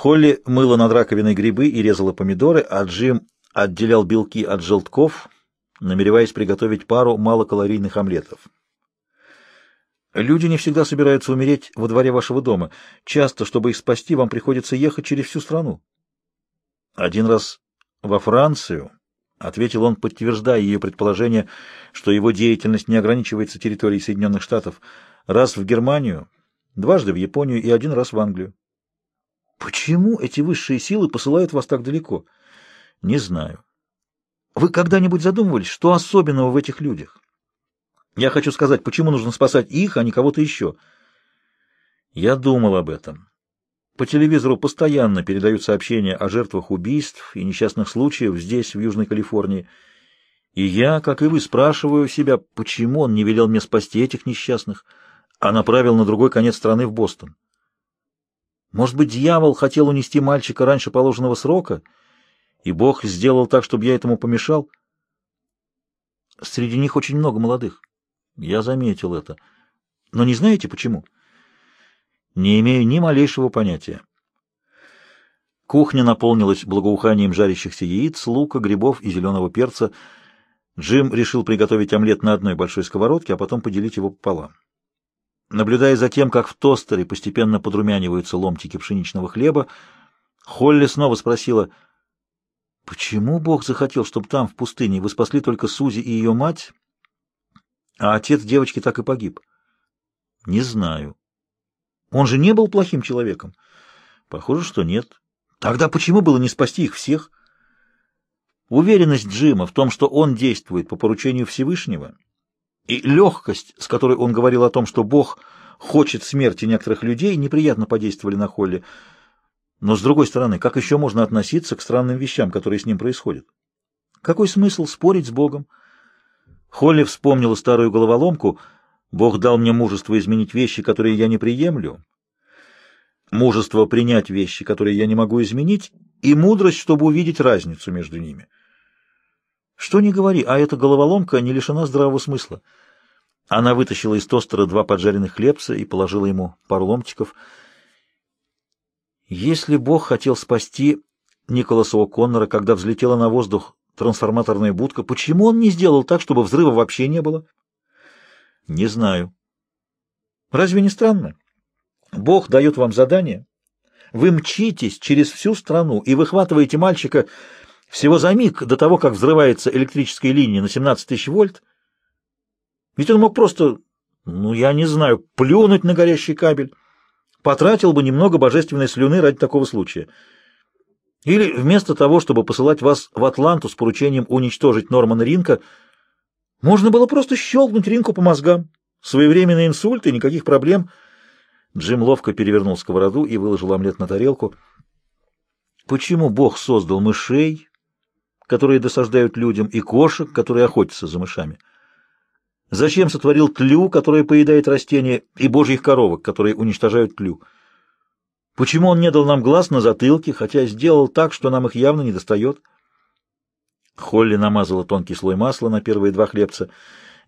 Холли мыла над раковиной грибы и резала помидоры, а Джим отделял белки от желтков, намереваясь приготовить пару малокалорийных омлетов. Люди не всегда собираются умереть во дворе вашего дома. Часто, чтобы их спасти, вам приходится ехать через всю страну. Один раз во Францию, — ответил он, подтверждая ее предположение, что его деятельность не ограничивается территорией Соединенных Штатов, раз в Германию, дважды в Японию и один раз в Англию. Почему эти высшие силы посылают вас так далеко? Не знаю. Вы когда-нибудь задумывались, что особенного в этих людях? Я хочу сказать, почему нужно спасать их, а не кого-то еще? Я думал об этом. По телевизору постоянно передают сообщения о жертвах убийств и несчастных случаев здесь, в Южной Калифорнии. И я, как и вы, спрашиваю себя, почему он не велел мне спасти этих несчастных, а направил на другой конец страны в Бостон. Может быть, дьявол хотел унести мальчика раньше положенного срока, и Бог сделал так, чтобы я этому помешал? Среди них очень много молодых. Я заметил это. Но не знаете почему? Не имею ни малейшего понятия. Кухня наполнилась благоуханием жарящихся яиц, лука, грибов и зеленого перца. Джим решил приготовить омлет на одной большой сковородке, а потом поделить его пополам. Наблюдая за тем, как в тостере постепенно подрумяниваются ломтики пшеничного хлеба, Холли снова спросила, «Почему Бог захотел, чтобы там, в пустыне, вы спасли только Сузи и ее мать, а отец девочки так и погиб. Не знаю. Он же не был плохим человеком. Похоже, что нет. Тогда почему было не спасти их всех? Уверенность Джима в том, что он действует по поручению Всевышнего, и легкость, с которой он говорил о том, что Бог хочет смерти некоторых людей, неприятно подействовали на Холли. Но, с другой стороны, как еще можно относиться к странным вещам, которые с ним происходят? Какой смысл спорить с Богом? Холли вспомнила старую головоломку «Бог дал мне мужество изменить вещи, которые я не приемлю», мужество принять вещи, которые я не могу изменить, и мудрость, чтобы увидеть разницу между ними. Что ни говори, а эта головоломка не лишена здравого смысла. Она вытащила из тостера два поджаренных хлебца и положила ему пару ломтиков. Если Бог хотел спасти Николаса О'Коннора, когда взлетела на воздух трансформаторная будка. Почему он не сделал так, чтобы взрыва вообще не было? Не знаю. Разве не странно? Бог дает вам задание. Вы мчитесь через всю страну и выхватываете мальчика всего за миг до того, как взрывается электрическая линия на 17 тысяч вольт. Ведь он мог просто, ну, я не знаю, плюнуть на горящий кабель. Потратил бы немного божественной слюны ради такого случая. Или вместо того, чтобы посылать вас в Атланту с поручением уничтожить Нормана Ринка, можно было просто щелкнуть Ринку по мозгам. Своевременный инсульт и никаких проблем. Джим ловко перевернул сковороду и выложил омлет на тарелку. Почему Бог создал мышей, которые досаждают людям, и кошек, которые охотятся за мышами? Зачем сотворил тлю, которая поедает растения, и божьих коровок, которые уничтожают тлю? Почему он не дал нам глаз на затылке, хотя сделал так, что нам их явно не достает? Холли намазала тонкий слой масла на первые два хлебца.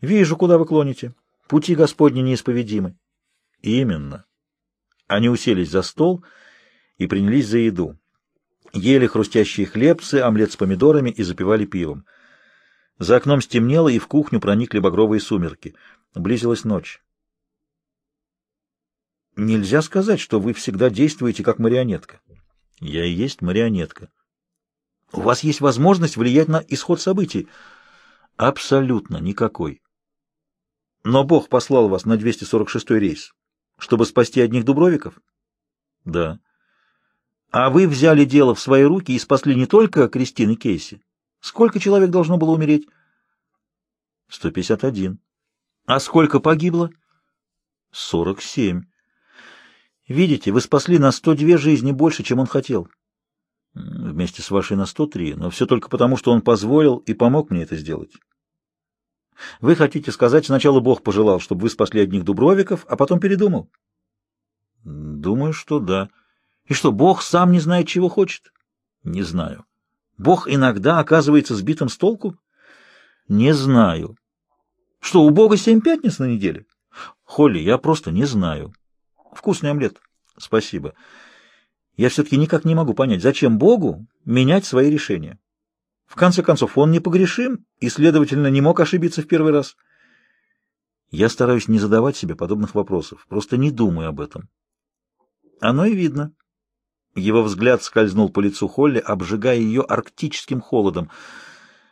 «Вижу, куда вы клоните. Пути Господни неисповедимы». «Именно». Они уселись за стол и принялись за еду. Ели хрустящие хлебцы, омлет с помидорами и запивали пивом. За окном стемнело, и в кухню проникли багровые сумерки. Близилась ночь. Нельзя сказать, что вы всегда действуете как марионетка. Я и есть марионетка. У вас есть возможность влиять на исход событий. Абсолютно никакой. Но Бог послал вас на 246-й рейс, чтобы спасти одних дубровиков? Да. А вы взяли дело в свои руки и спасли не только Кристины Кейси. Сколько человек должно было умереть? 151. А сколько погибло? 47. Видите, вы спасли на 102 жизни больше, чем он хотел. Вместе с вашей на 103, но все только потому, что он позволил и помог мне это сделать. Вы хотите сказать, сначала Бог пожелал, чтобы вы спасли одних дубровиков, а потом передумал? Думаю, что да. И что, Бог сам не знает, чего хочет? Не знаю. Бог иногда оказывается сбитым с толку? Не знаю. Что, у Бога семь пятниц на неделе? Холли, я просто не знаю. Вкусный омлет. Спасибо. Я все-таки никак не могу понять, зачем Богу менять свои решения. В конце концов, он непогрешим и, следовательно, не мог ошибиться в первый раз. Я стараюсь не задавать себе подобных вопросов, просто не думаю об этом. Оно и видно. Его взгляд скользнул по лицу Холли, обжигая ее арктическим холодом.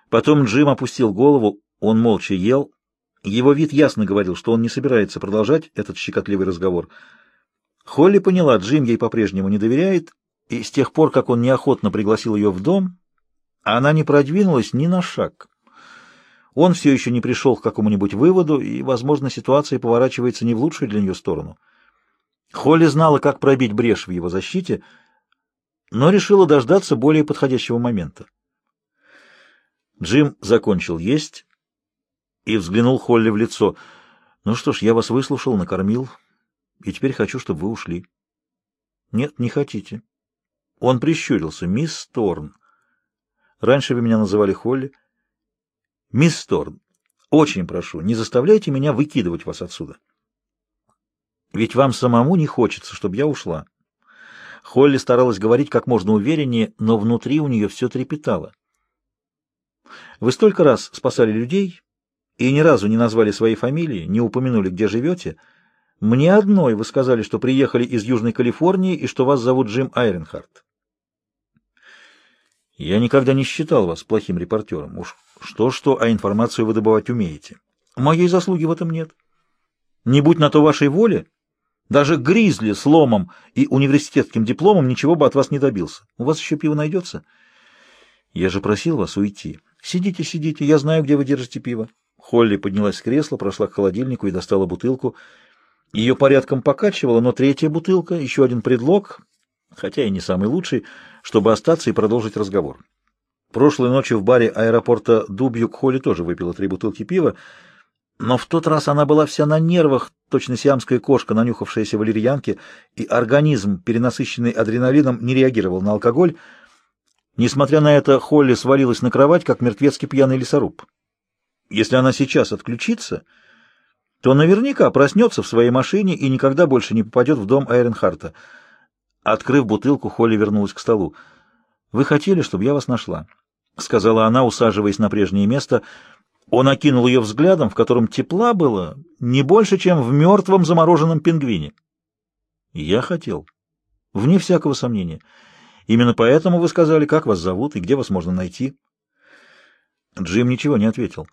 Потом Джим опустил голову, он молча ел. Его вид ясно говорил, что он не собирается продолжать этот щекотливый разговор. Холли поняла, Джим ей по-прежнему не доверяет, и с тех пор, как он неохотно пригласил ее в дом, она не продвинулась ни на шаг. Он все еще не пришел к какому-нибудь выводу, и, возможно, ситуация поворачивается не в лучшую для нее сторону. Холли знала, как пробить брешь в его защите, но решила дождаться более подходящего момента. Джим закончил есть и взглянул Холли в лицо. «Ну что ж, я вас выслушал, накормил, и теперь хочу, чтобы вы ушли». «Нет, не хотите». Он прищурился. «Мисс Торн, раньше вы меня называли Холли». «Мисс Торн, очень прошу, не заставляйте меня выкидывать вас отсюда». Ведь вам самому не хочется, чтобы я ушла. Холли старалась говорить как можно увереннее, но внутри у нее все трепетало. Вы столько раз спасали людей и ни разу не назвали своей фамилии, не упомянули, где живете. Мне одной вы сказали, что приехали из Южной Калифорнии и что вас зовут Джим Айренхарт. Я никогда не считал вас плохим репортером. Уж что-что, а информацию вы добывать умеете. Моей заслуги в этом нет. Не будь на то вашей воле, даже Гризли с ломом и университетским дипломом ничего бы от вас не добился. У вас еще пиво найдется? Я же просил вас уйти. Сидите, сидите, я знаю, где вы держите пиво. Холли поднялась с кресла, прошла к холодильнику и достала бутылку. Ее порядком покачивала, но третья бутылка, еще один предлог, хотя и не самый лучший, чтобы остаться и продолжить разговор. Прошлой ночью в баре аэропорта Дубьюк Холли тоже выпила три бутылки пива, но в тот раз она была вся на нервах, точно сиамская кошка, нанюхавшаяся валерьянки, и организм, перенасыщенный адреналином, не реагировал на алкоголь. Несмотря на это, Холли свалилась на кровать, как мертвецкий пьяный лесоруб. Если она сейчас отключится, то наверняка проснется в своей машине и никогда больше не попадет в дом Айренхарта. Открыв бутылку, Холли вернулась к столу. «Вы хотели, чтобы я вас нашла?» — сказала она, усаживаясь на прежнее место — он окинул ее взглядом, в котором тепла было не больше, чем в мертвом замороженном пингвине. Я хотел. Вне всякого сомнения. Именно поэтому вы сказали, как вас зовут и где вас можно найти. Джим ничего не ответил.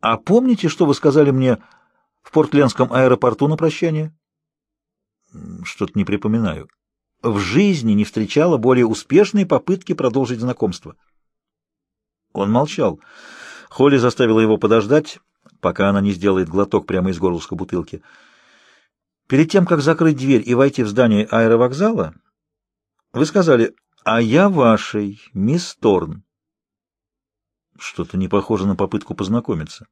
А помните, что вы сказали мне в Портлендском аэропорту на прощание? Что-то не припоминаю. В жизни не встречала более успешной попытки продолжить знакомство. Он молчал. Холли заставила его подождать, пока она не сделает глоток прямо из горлышка бутылки. Перед тем, как закрыть дверь и войти в здание аэровокзала, вы сказали «А я вашей, мисс Торн». Что-то не похоже на попытку познакомиться.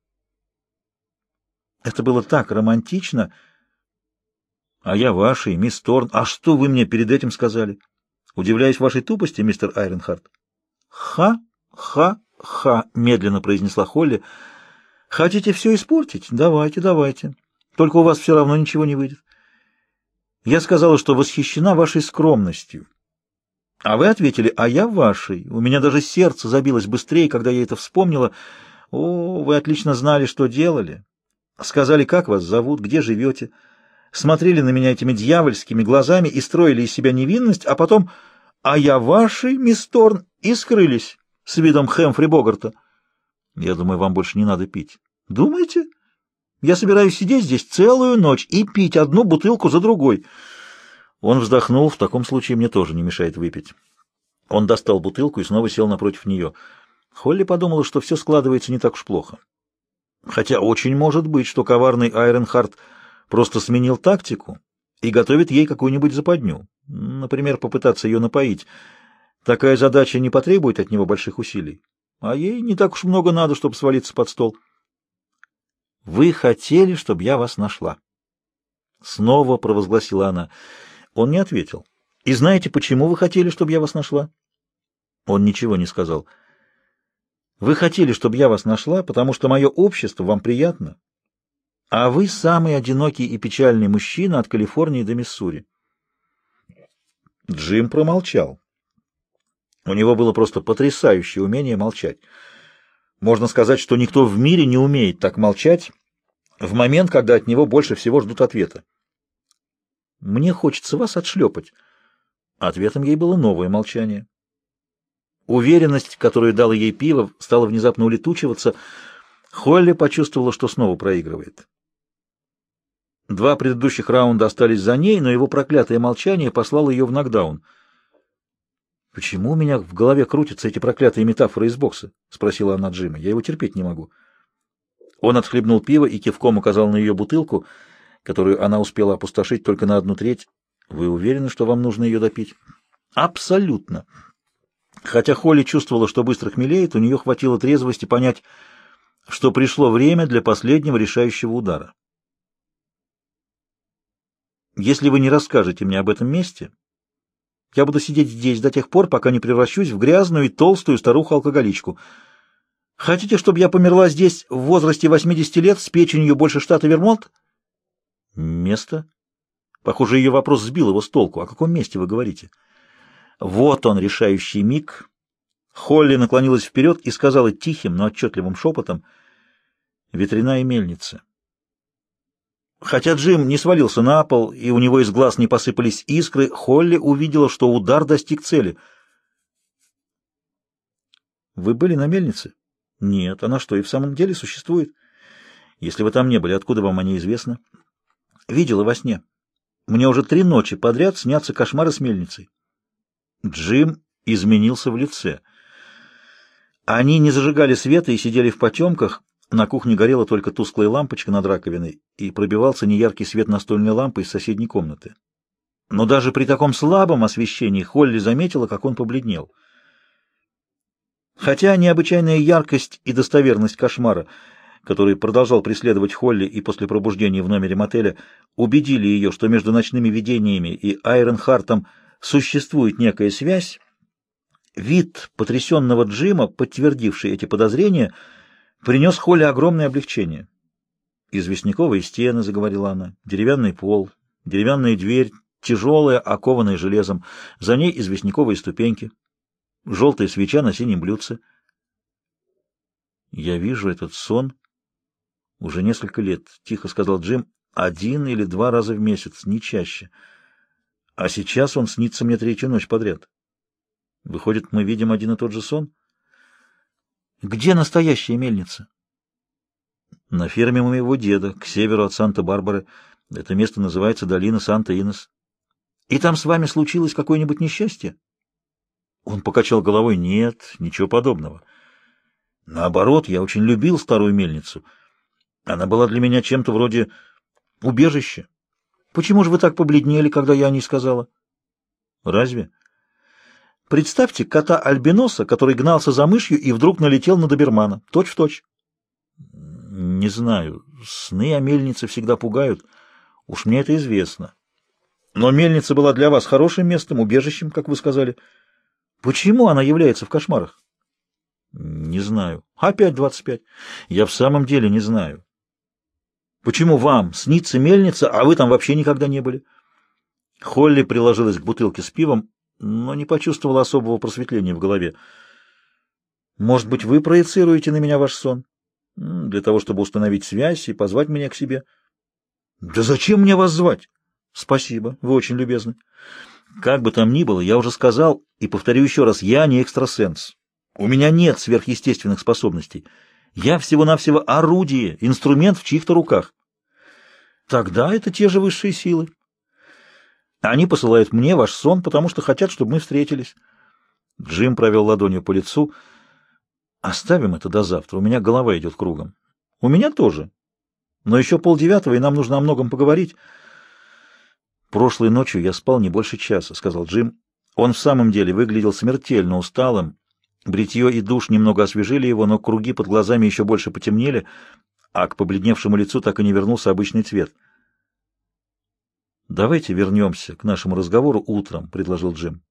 Это было так романтично. «А я вашей, мисс Торн. А что вы мне перед этим сказали?» Удивляюсь вашей тупости, мистер Айренхарт. «Ха, ха, «Ха», — медленно произнесла Холли. «Хотите все испортить? Давайте, давайте. Только у вас все равно ничего не выйдет. Я сказала, что восхищена вашей скромностью. А вы ответили, а я вашей. У меня даже сердце забилось быстрее, когда я это вспомнила. О, вы отлично знали, что делали. Сказали, как вас зовут, где живете. Смотрели на меня этими дьявольскими глазами и строили из себя невинность, а потом «А я вашей, мисс Торн», и скрылись с видом Хэмфри Богарта. Я думаю, вам больше не надо пить. Думаете? Я собираюсь сидеть здесь целую ночь и пить одну бутылку за другой. Он вздохнул, в таком случае мне тоже не мешает выпить. Он достал бутылку и снова сел напротив нее. Холли подумала, что все складывается не так уж плохо. Хотя очень может быть, что коварный Айренхард просто сменил тактику и готовит ей какую-нибудь западню. Например, попытаться ее напоить. Такая задача не потребует от него больших усилий, а ей не так уж много надо, чтобы свалиться под стол. «Вы хотели, чтобы я вас нашла?» Снова провозгласила она. Он не ответил. «И знаете, почему вы хотели, чтобы я вас нашла?» Он ничего не сказал. «Вы хотели, чтобы я вас нашла, потому что мое общество вам приятно, а вы самый одинокий и печальный мужчина от Калифорнии до Миссури». Джим промолчал. У него было просто потрясающее умение молчать. Можно сказать, что никто в мире не умеет так молчать в момент, когда от него больше всего ждут ответа. «Мне хочется вас отшлепать». Ответом ей было новое молчание. Уверенность, которую дало ей пиво, стала внезапно улетучиваться. Холли почувствовала, что снова проигрывает. Два предыдущих раунда остались за ней, но его проклятое молчание послало ее в нокдаун. «Почему у меня в голове крутятся эти проклятые метафоры из бокса?» — спросила она Джима. «Я его терпеть не могу». Он отхлебнул пиво и кивком указал на ее бутылку, которую она успела опустошить только на одну треть. «Вы уверены, что вам нужно ее допить?» «Абсолютно». Хотя Холли чувствовала, что быстро хмелеет, у нее хватило трезвости понять, что пришло время для последнего решающего удара. Если вы не расскажете мне об этом месте, я буду сидеть здесь до тех пор, пока не превращусь в грязную и толстую старуху-алкоголичку. Хотите, чтобы я померла здесь в возрасте 80 лет с печенью больше штата Вермонт? Место? Похоже, ее вопрос сбил его с толку. О каком месте вы говорите? Вот он, решающий миг. Холли наклонилась вперед и сказала тихим, но отчетливым шепотом «Ветряная мельница». Хотя Джим не свалился на пол, и у него из глаз не посыпались искры, Холли увидела, что удар достиг цели. «Вы были на мельнице?» «Нет. Она что, и в самом деле существует?» «Если вы там не были, откуда вам о ней известно?» «Видела во сне. Мне уже три ночи подряд снятся кошмары с мельницей». Джим изменился в лице. Они не зажигали света и сидели в потемках, на кухне горела только тусклая лампочка над раковиной, и пробивался неяркий свет настольной лампы из соседней комнаты. Но даже при таком слабом освещении Холли заметила, как он побледнел. Хотя необычайная яркость и достоверность кошмара, который продолжал преследовать Холли и после пробуждения в номере мотеля, убедили ее, что между ночными видениями и Айрон Хартом существует некая связь, вид потрясенного Джима, подтвердивший эти подозрения, — принес Холле огромное облегчение. «Известняковые стены», — заговорила она, — «деревянный пол, деревянная дверь, тяжелая, окованная железом, за ней известняковые ступеньки, желтая свеча на синем блюдце». «Я вижу этот сон уже несколько лет», — тихо сказал Джим, — «один или два раза в месяц, не чаще. А сейчас он снится мне третью ночь подряд. Выходит, мы видим один и тот же сон?» Где настоящая мельница? На ферме моего деда, к северу от Санта-Барбары. Это место называется долина Санта-Инес. И там с вами случилось какое-нибудь несчастье? Он покачал головой. Нет, ничего подобного. Наоборот, я очень любил старую мельницу. Она была для меня чем-то вроде убежища. Почему же вы так побледнели, когда я о ней сказала? Разве? Представьте кота-альбиноса, который гнался за мышью и вдруг налетел на добермана. Точь в точь. Не знаю. Сны о мельнице всегда пугают. Уж мне это известно. Но мельница была для вас хорошим местом, убежищем, как вы сказали. Почему она является в кошмарах? Не знаю. Опять двадцать пять. Я в самом деле не знаю. Почему вам снится мельница, а вы там вообще никогда не были? Холли приложилась к бутылке с пивом но не почувствовал особого просветления в голове. «Может быть, вы проецируете на меня ваш сон? Для того, чтобы установить связь и позвать меня к себе?» «Да зачем мне вас звать?» «Спасибо, вы очень любезны». «Как бы там ни было, я уже сказал, и повторю еще раз, я не экстрасенс. У меня нет сверхъестественных способностей. Я всего-навсего орудие, инструмент в чьих-то руках». «Тогда это те же высшие силы». Они посылают мне ваш сон, потому что хотят, чтобы мы встретились. Джим провел ладонью по лицу. Оставим это до завтра. У меня голова идет кругом. У меня тоже. Но еще полдевятого, и нам нужно о многом поговорить. Прошлой ночью я спал не больше часа, — сказал Джим. Он в самом деле выглядел смертельно усталым. Бритье и душ немного освежили его, но круги под глазами еще больше потемнели, а к побледневшему лицу так и не вернулся обычный цвет — «Давайте вернемся к нашему разговору утром», — предложил Джим.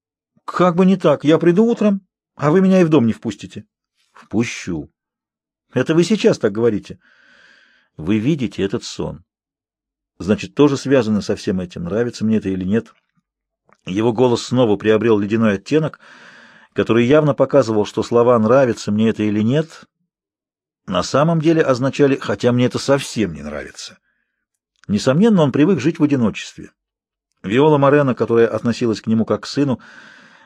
«Как бы не так. Я приду утром, а вы меня и в дом не впустите». «Впущу». «Это вы сейчас так говорите». «Вы видите этот сон. Значит, тоже связано со всем этим, нравится мне это или нет». Его голос снова приобрел ледяной оттенок, который явно показывал, что слова «нравится мне это или нет» на самом деле означали «хотя мне это совсем не нравится». Несомненно, он привык жить в одиночестве. Виола Морено, которая относилась к нему как к сыну,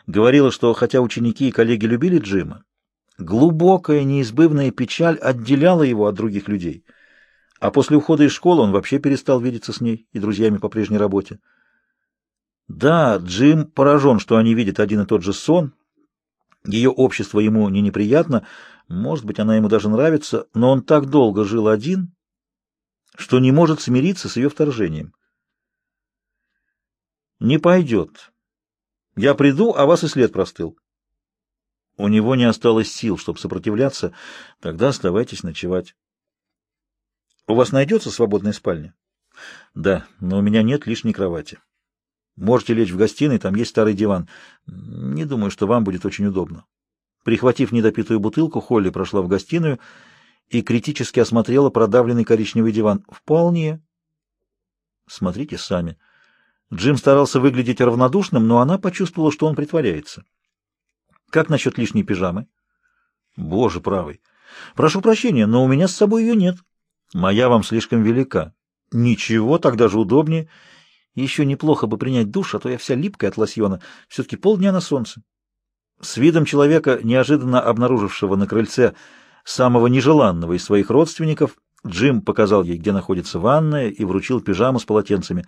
говорила, что хотя ученики и коллеги любили Джима, глубокая неизбывная печаль отделяла его от других людей, а после ухода из школы он вообще перестал видеться с ней и друзьями по прежней работе. Да, Джим поражен, что они видят один и тот же сон. Ее общество ему не неприятно, может быть, она ему даже нравится, но он так долго жил один, что не может смириться с ее вторжением. «Не пойдет. Я приду, а вас и след простыл». У него не осталось сил, чтобы сопротивляться. Тогда оставайтесь ночевать. «У вас найдется свободная спальня?» «Да, но у меня нет лишней кровати». Можете лечь в гостиной, там есть старый диван. Не думаю, что вам будет очень удобно. Прихватив недопитую бутылку, Холли прошла в гостиную и критически осмотрела продавленный коричневый диван. Вполне. Смотрите сами. Джим старался выглядеть равнодушным, но она почувствовала, что он притворяется. Как насчет лишней пижамы? Боже правый. Прошу прощения, но у меня с собой ее нет. Моя вам слишком велика. Ничего, тогда же удобнее. Еще неплохо бы принять душ, а то я вся липкая от лосьона. Все-таки полдня на солнце. С видом человека, неожиданно обнаружившего на крыльце самого нежеланного из своих родственников, Джим показал ей, где находится ванная, и вручил пижаму с полотенцами.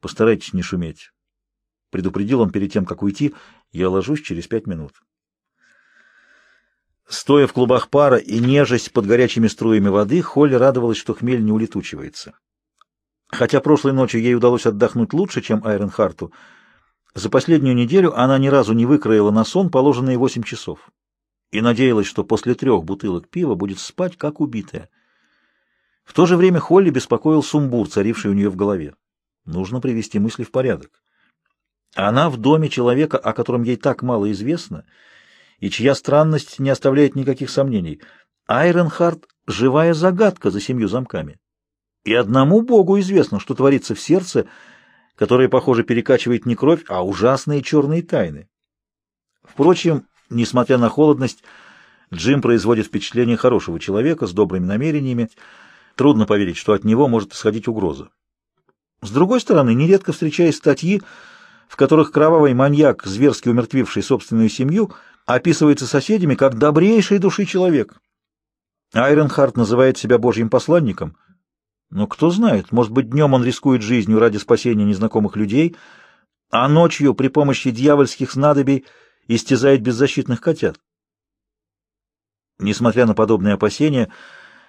«Постарайтесь не шуметь», — предупредил он перед тем, как уйти. «Я ложусь через пять минут». Стоя в клубах пара и нежесть под горячими струями воды, Холли радовалась, что хмель не улетучивается. Хотя прошлой ночью ей удалось отдохнуть лучше, чем Айренхарту, за последнюю неделю она ни разу не выкроила на сон положенные восемь часов и надеялась, что после трех бутылок пива будет спать, как убитая. В то же время Холли беспокоил сумбур, царивший у нее в голове. Нужно привести мысли в порядок. Она в доме человека, о котором ей так мало известно, и чья странность не оставляет никаких сомнений. Айренхард — живая загадка за семью замками. И одному Богу известно, что творится в сердце, которое, похоже, перекачивает не кровь, а ужасные черные тайны. Впрочем, несмотря на холодность, Джим производит впечатление хорошего человека с добрыми намерениями. Трудно поверить, что от него может исходить угроза. С другой стороны, нередко встречаясь статьи, в которых кровавый маньяк, зверски умертвивший собственную семью, описывается соседями как добрейший души человек. Айренхард называет себя божьим посланником — но кто знает, может быть, днем он рискует жизнью ради спасения незнакомых людей, а ночью при помощи дьявольских снадобий истязает беззащитных котят. Несмотря на подобные опасения,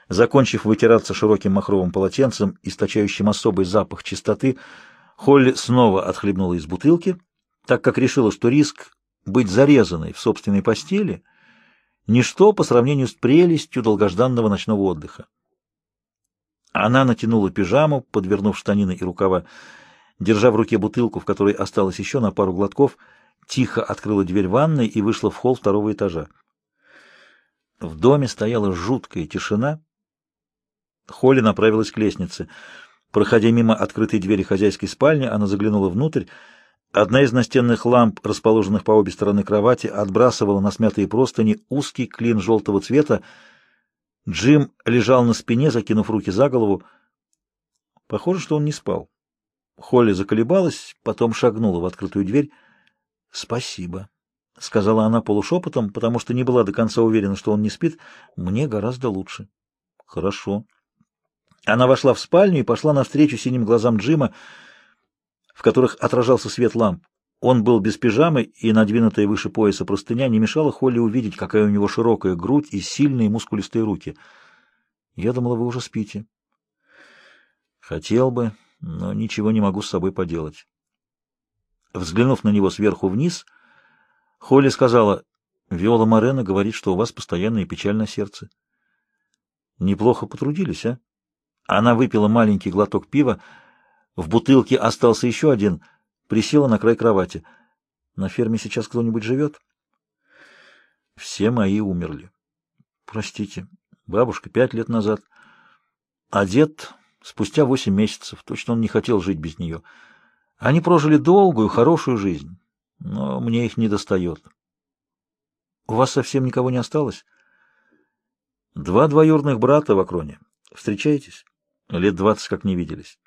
закончив вытираться широким махровым полотенцем, источающим особый запах чистоты, Холли снова отхлебнула из бутылки, так как решила, что риск быть зарезанной в собственной постели — ничто по сравнению с прелестью долгожданного ночного отдыха. Она натянула пижаму, подвернув штанины и рукава, держа в руке бутылку, в которой осталось еще на пару глотков, тихо открыла дверь ванной и вышла в холл второго этажа. В доме стояла жуткая тишина. Холли направилась к лестнице. Проходя мимо открытой двери хозяйской спальни, она заглянула внутрь. Одна из настенных ламп, расположенных по обе стороны кровати, отбрасывала на смятые простыни узкий клин желтого цвета, Джим лежал на спине, закинув руки за голову. Похоже, что он не спал. Холли заколебалась, потом шагнула в открытую дверь. — Спасибо, — сказала она полушепотом, потому что не была до конца уверена, что он не спит. — Мне гораздо лучше. — Хорошо. Она вошла в спальню и пошла навстречу синим глазам Джима, в которых отражался свет ламп. Он был без пижамы, и надвинутая выше пояса простыня не мешала Холли увидеть, какая у него широкая грудь и сильные мускулистые руки. «Я думала, вы уже спите». «Хотел бы, но ничего не могу с собой поделать». Взглянув на него сверху вниз, Холли сказала, «Виола Морено говорит, что у вас постоянное печальное сердце». «Неплохо потрудились, а?» Она выпила маленький глоток пива, в бутылке остался еще один — Присела на край кровати. На ферме сейчас кто-нибудь живет? Все мои умерли. Простите. Бабушка пять лет назад. А дед спустя восемь месяцев. Точно он не хотел жить без нее. Они прожили долгую, хорошую жизнь, но мне их не достает. У вас совсем никого не осталось? Два двоюродных брата в Акроне. Встречаетесь? Лет двадцать как не виделись.